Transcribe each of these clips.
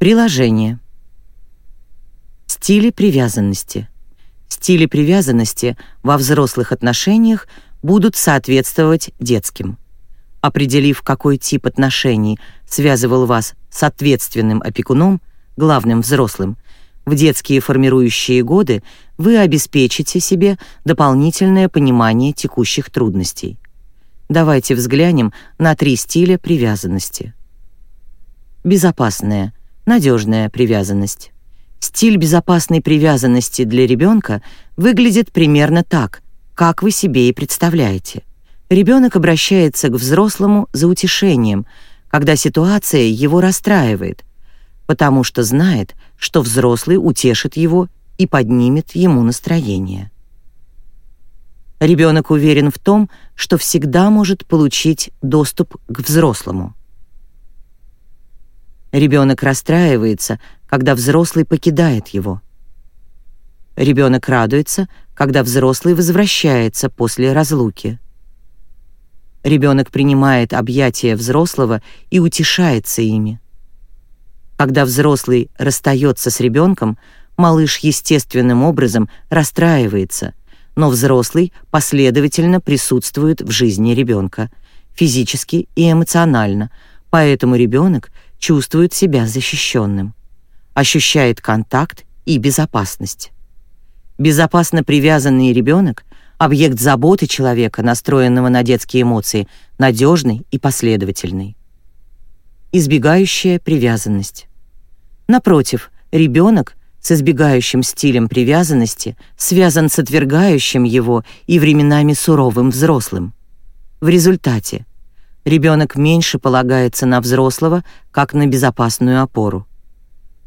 Приложение. Стили привязанности. Стили привязанности во взрослых отношениях будут соответствовать детским. Определив, какой тип отношений связывал вас с ответственным опекуном, главным взрослым, в детские формирующие годы вы обеспечите себе дополнительное понимание текущих трудностей. Давайте взглянем на три стиля привязанности. Безопасная, надежная привязанность. Стиль безопасной привязанности для ребенка выглядит примерно так, как вы себе и представляете. Ребенок обращается к взрослому за утешением, когда ситуация его расстраивает, потому что знает, что взрослый утешит его и поднимет ему настроение. Ребенок уверен в том, что всегда может получить доступ к взрослому. Ребенок расстраивается, когда взрослый покидает его. Ребенок радуется, когда взрослый возвращается после разлуки. Ребенок принимает объятия взрослого и утешается ими. Когда взрослый расстается с ребенком, малыш естественным образом расстраивается, но взрослый последовательно присутствует в жизни ребенка, физически и эмоционально, поэтому ребенок чувствует себя защищенным, ощущает контакт и безопасность. Безопасно привязанный ребенок — объект заботы человека, настроенного на детские эмоции, надежный и последовательный. Избегающая привязанность. Напротив, ребенок с избегающим стилем привязанности связан с отвергающим его и временами суровым взрослым. В результате ребенок меньше полагается на взрослого, как на безопасную опору.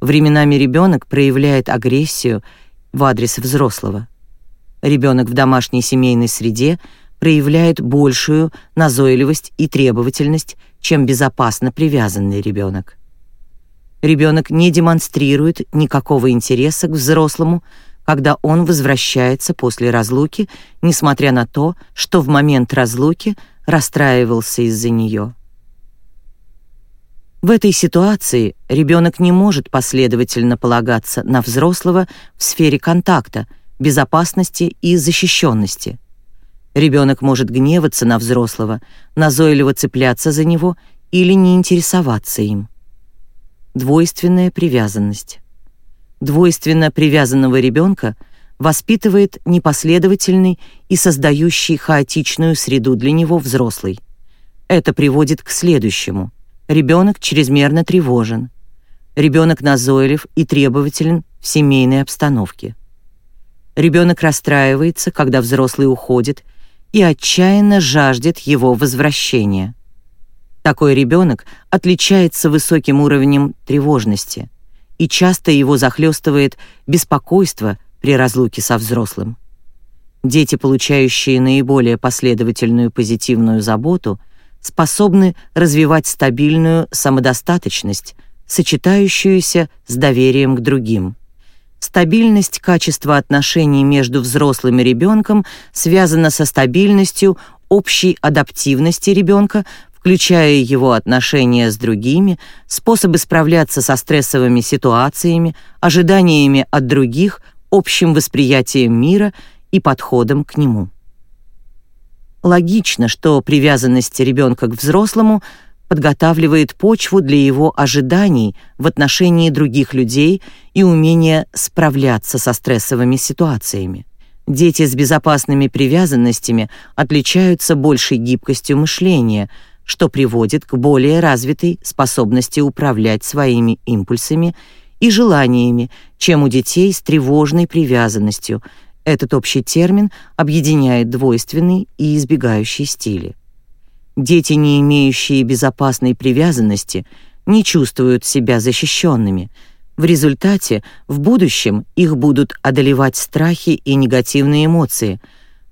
Временами ребенок проявляет агрессию в адрес взрослого. Ребенок в домашней семейной среде проявляет большую назойливость и требовательность, чем безопасно привязанный ребенок. Ребенок не демонстрирует никакого интереса к взрослому, когда он возвращается после разлуки, несмотря на то, что в момент разлуки расстраивался из-за нее. В этой ситуации ребенок не может последовательно полагаться на взрослого в сфере контакта, безопасности и защищенности. Ребенок может гневаться на взрослого, назойливо цепляться за него или не интересоваться им. Двойственная привязанность. Двойственно привязанного ребенка воспитывает непоследовательный и создающий хаотичную среду для него взрослый. Это приводит к следующему. Ребенок чрезмерно тревожен. Ребенок назойлив и требователен в семейной обстановке. Ребенок расстраивается, когда взрослый уходит, и отчаянно жаждет его возвращения. Такой ребенок отличается высоким уровнем тревожности, и часто его захлестывает беспокойство при разлуке со взрослым. Дети, получающие наиболее последовательную позитивную заботу, способны развивать стабильную самодостаточность, сочетающуюся с доверием к другим. Стабильность качества отношений между взрослым и ребенком связана со стабильностью общей адаптивности ребенка включая его отношения с другими, способы справляться со стрессовыми ситуациями, ожиданиями от других, общим восприятием мира и подходом к нему. Логично, что привязанность ребенка к взрослому подготавливает почву для его ожиданий в отношении других людей и умения справляться со стрессовыми ситуациями. Дети с безопасными привязанностями отличаются большей гибкостью мышления — что приводит к более развитой способности управлять своими импульсами и желаниями, чем у детей с тревожной привязанностью. Этот общий термин объединяет двойственный и избегающий стили. Дети, не имеющие безопасной привязанности, не чувствуют себя защищенными. В результате в будущем их будут одолевать страхи и негативные эмоции,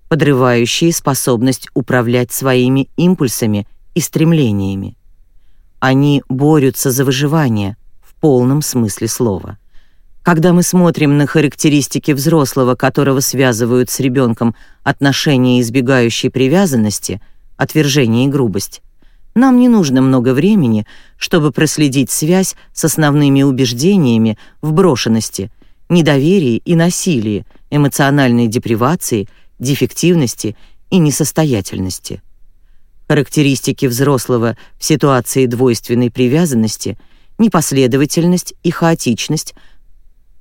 подрывающие способность управлять своими импульсами и стремлениями. Они борются за выживание полном смысле слова. Когда мы смотрим на характеристики взрослого, которого связывают с ребенком отношения избегающей привязанности, отвержение и грубость, Нам не нужно много времени, чтобы проследить связь с основными убеждениями в брошенности, недоверии и насилии, эмоциональной депривации, дефективности и несостоятельности. Характеристики взрослого в ситуации двойственной привязанности, непоследовательность и хаотичность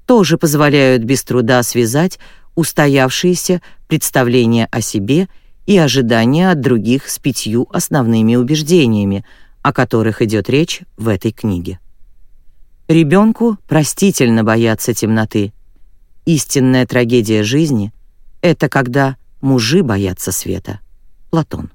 тоже позволяют без труда связать устоявшиеся представления о себе и ожидания от других с пятью основными убеждениями, о которых идет речь в этой книге. Ребенку простительно бояться темноты. Истинная трагедия жизни — это когда мужи боятся света. Платон.